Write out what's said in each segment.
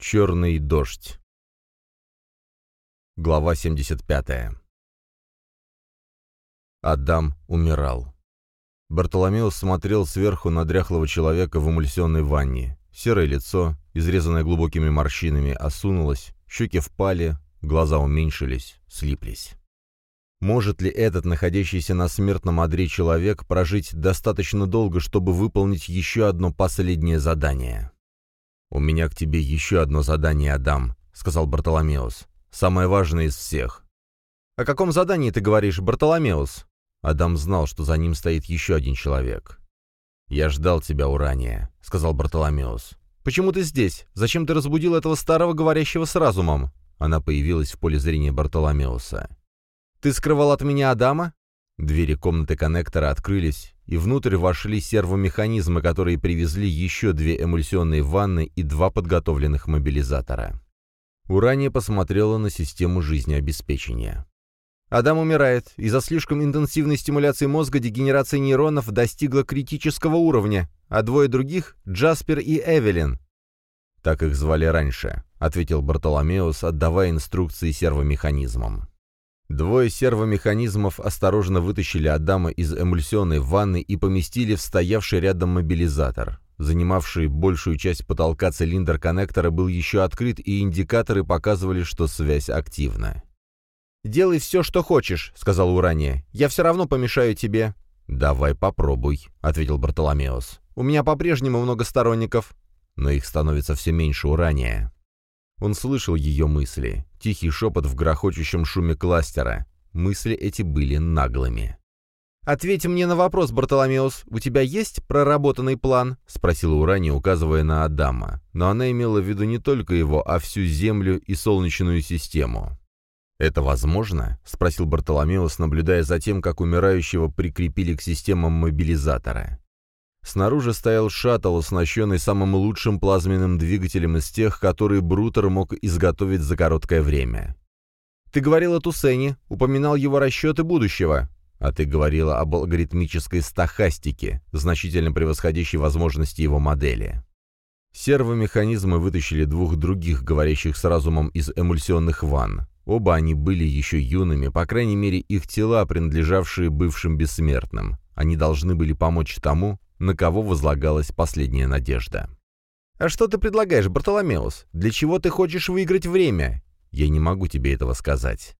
Черный дождь. Глава 75. Адам умирал. Бартоломеус смотрел сверху на дряхлого человека в эмульсионной ванне. Серое лицо, изрезанное глубокими морщинами, осунулось, щеки впали, глаза уменьшились, слиплись. Может ли этот, находящийся на смертном одре человек, прожить достаточно долго, чтобы выполнить еще одно последнее задание? «У меня к тебе еще одно задание, Адам», — сказал Бартоломеус. «Самое важное из всех». «О каком задании ты говоришь, Бартоломеус?» Адам знал, что за ним стоит еще один человек. «Я ждал тебя, Урания», — сказал Бартоломеус. «Почему ты здесь? Зачем ты разбудил этого старого, говорящего с разумом?» Она появилась в поле зрения Бартоломеуса. «Ты скрывал от меня Адама?» Двери комнаты коннектора открылись, и внутрь вошли сервомеханизмы, которые привезли еще две эмульсионные ванны и два подготовленных мобилизатора. Урания посмотрела на систему жизнеобеспечения. Адам умирает. Из-за слишком интенсивной стимуляции мозга дегенерация нейронов достигла критического уровня, а двое других — Джаспер и Эвелин. «Так их звали раньше», — ответил Бартоломеус, отдавая инструкции сервомеханизмам. Двое сервомеханизмов осторожно вытащили Адама из эмульсионной ванны и поместили в стоявший рядом мобилизатор. Занимавший большую часть потолка цилиндр коннектора был еще открыт, и индикаторы показывали, что связь активна. «Делай все, что хочешь», — сказал Урания. «Я все равно помешаю тебе». «Давай попробуй», — ответил Бартоломеус. «У меня по-прежнему много сторонников». «Но их становится все меньше Урания». Он слышал ее мысли. Тихий шепот в грохочущем шуме кластера. Мысли эти были наглыми. «Ответь мне на вопрос, Бартоломеус. У тебя есть проработанный план?» — спросила Урания, указывая на Адама. Но она имела в виду не только его, а всю Землю и Солнечную систему. «Это возможно?» — спросил Бартоломеус, наблюдая за тем, как умирающего прикрепили к системам мобилизатора. Снаружи стоял шаттл, оснащенный самым лучшим плазменным двигателем из тех, которые Брутер мог изготовить за короткое время. «Ты говорил о Тусене, упоминал его расчеты будущего, а ты говорила об алгоритмической стахастике, значительно превосходящей возможности его модели». Сервомеханизмы вытащили двух других, говорящих с разумом из эмульсионных ванн. Оба они были еще юными, по крайней мере, их тела, принадлежавшие бывшим бессмертным. Они должны были помочь тому, на кого возлагалась последняя надежда. «А что ты предлагаешь, Бартоломеус? Для чего ты хочешь выиграть время?» «Я не могу тебе этого сказать».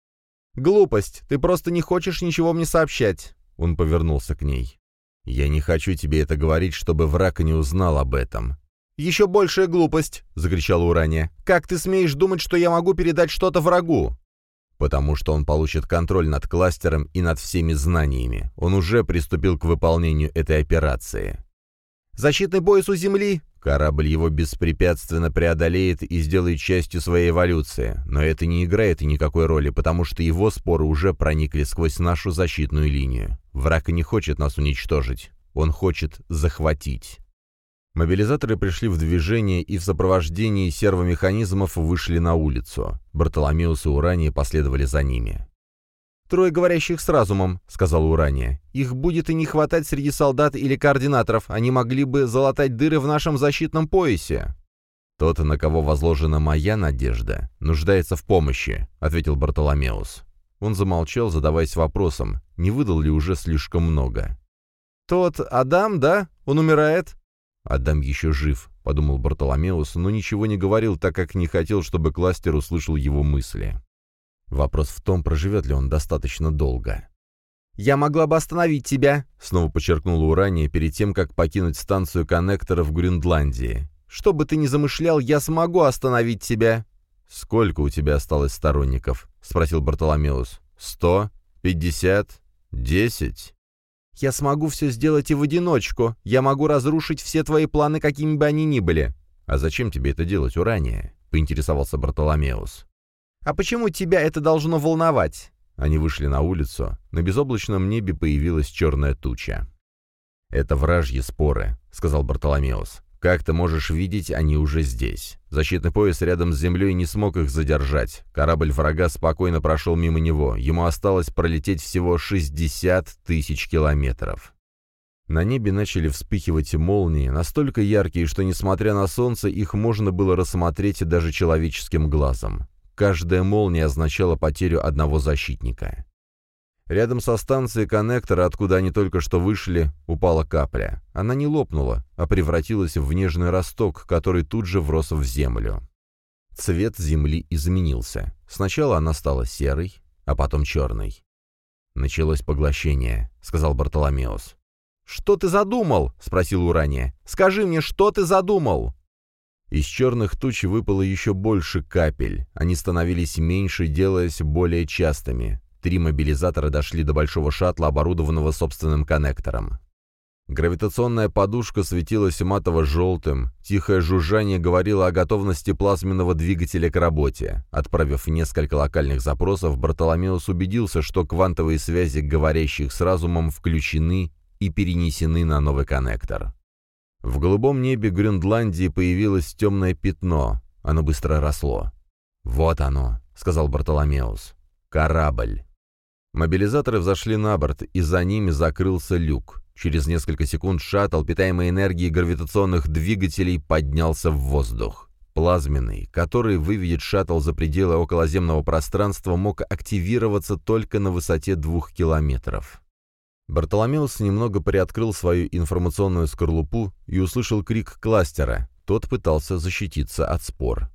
«Глупость. Ты просто не хочешь ничего мне сообщать». Он повернулся к ней. «Я не хочу тебе это говорить, чтобы враг не узнал об этом». «Еще большая глупость!» — закричала Урания. «Как ты смеешь думать, что я могу передать что-то врагу?» Потому что он получит контроль над кластером и над всеми знаниями. Он уже приступил к выполнению этой операции. «Защитный пояс у Земли!» Корабль его беспрепятственно преодолеет и сделает частью своей эволюции, но это не играет никакой роли, потому что его споры уже проникли сквозь нашу защитную линию. Враг не хочет нас уничтожить, он хочет захватить. Мобилизаторы пришли в движение и в сопровождении сервомеханизмов вышли на улицу. Бартоломеус и Урания последовали за ними. «Трое говорящих с разумом», — сказал Урания. «Их будет и не хватать среди солдат или координаторов. Они могли бы залатать дыры в нашем защитном поясе». «Тот, на кого возложена моя надежда, нуждается в помощи», — ответил Бартоломеус. Он замолчал, задаваясь вопросом, не выдал ли уже слишком много. «Тот Адам, да? Он умирает?» «Адам еще жив», — подумал Бартоломеус, но ничего не говорил, так как не хотел, чтобы кластер услышал его мысли. Вопрос в том, проживет ли он достаточно долго. «Я могла бы остановить тебя», — снова подчеркнула Урания перед тем, как покинуть станцию коннектора в Грюндландии. «Что бы ты ни замышлял, я смогу остановить тебя». «Сколько у тебя осталось сторонников?» — спросил Бартоломеус. «Сто? Пятьдесят? Десять?» «Я смогу все сделать и в одиночку. Я могу разрушить все твои планы, какими бы они ни были». «А зачем тебе это делать, Урания?» — поинтересовался Бартоломеус. «А почему тебя это должно волновать?» Они вышли на улицу. На безоблачном небе появилась черная туча. «Это вражьи споры», — сказал Бартоломеус. Как ты можешь видеть, они уже здесь. Защитный пояс рядом с землей не смог их задержать. Корабль врага спокойно прошел мимо него. Ему осталось пролететь всего 60 тысяч километров. На небе начали вспыхивать молнии, настолько яркие, что, несмотря на солнце, их можно было рассмотреть даже человеческим глазом. Каждая молния означала потерю одного защитника. Рядом со станцией коннектора, откуда они только что вышли, упала капля. Она не лопнула, а превратилась в нежный росток, который тут же врос в землю. Цвет земли изменился. Сначала она стала серой, а потом черной. «Началось поглощение», — сказал Бартоломеус. «Что ты задумал?» — спросил Урания. «Скажи мне, что ты задумал?» Из черных туч выпало еще больше капель. Они становились меньше, делаясь более частыми. Три мобилизатора дошли до большого шаттла, оборудованного собственным коннектором. Гравитационная подушка светилась матово-желтым, тихое жужжание говорило о готовности плазменного двигателя к работе. Отправив несколько локальных запросов, Бартоломеус убедился, что квантовые связи говорящих с разумом включены и перенесены на новый коннектор. В голубом небе Грюндландии появилось темное пятно, оно быстро росло. «Вот оно», — сказал Бартоломеус. «Корабль». Мобилизаторы взошли на борт, и за ними закрылся люк. Через несколько секунд шаттл, питаемый энергией гравитационных двигателей, поднялся в воздух. Плазменный, который выведет шаттл за пределы околоземного пространства, мог активироваться только на высоте двух километров. Бартоломеус немного приоткрыл свою информационную скорлупу и услышал крик кластера. Тот пытался защититься от спор.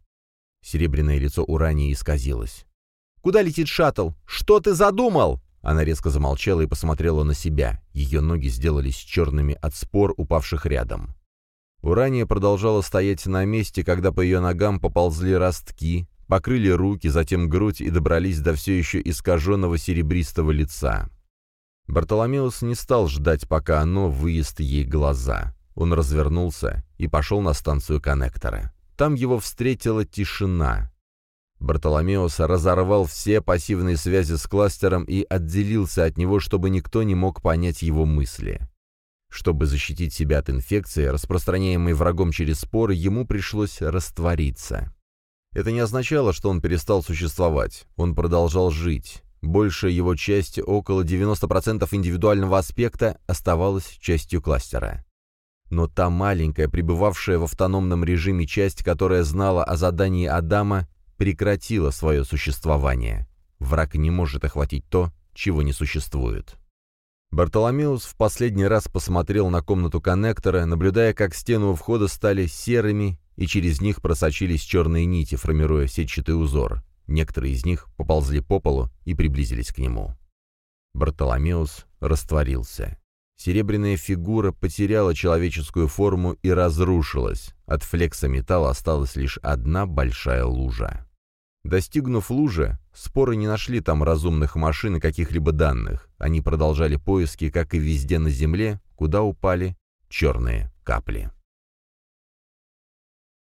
Серебряное лицо Урании исказилось. «Куда летит шаттл? Что ты задумал?» Она резко замолчала и посмотрела на себя. Ее ноги сделались черными от спор, упавших рядом. Урания продолжала стоять на месте, когда по ее ногам поползли ростки, покрыли руки, затем грудь и добрались до все еще искаженного серебристого лица. Бартоломеус не стал ждать, пока оно выест ей глаза. Он развернулся и пошел на станцию коннектора. Там его встретила тишина. Бартоломеус разорвал все пассивные связи с кластером и отделился от него, чтобы никто не мог понять его мысли. Чтобы защитить себя от инфекции, распространяемой врагом через споры, ему пришлось раствориться. Это не означало, что он перестал существовать. Он продолжал жить. Большая его часть, около 90% индивидуального аспекта, оставалась частью кластера. Но та маленькая, пребывавшая в автономном режиме часть, которая знала о задании Адама, прекратила свое существование. Враг не может охватить то, чего не существует. Бартоломеус в последний раз посмотрел на комнату коннектора, наблюдая, как стены у входа стали серыми, и через них просочились черные нити, формируя сетчатый узор. Некоторые из них поползли по полу и приблизились к нему. Бартоломеус растворился. Серебряная фигура потеряла человеческую форму и разрушилась. От флекса металла осталась лишь одна большая лужа. Достигнув лужи, споры не нашли там разумных машин и каких-либо данных. Они продолжали поиски, как и везде на Земле, куда упали черные капли.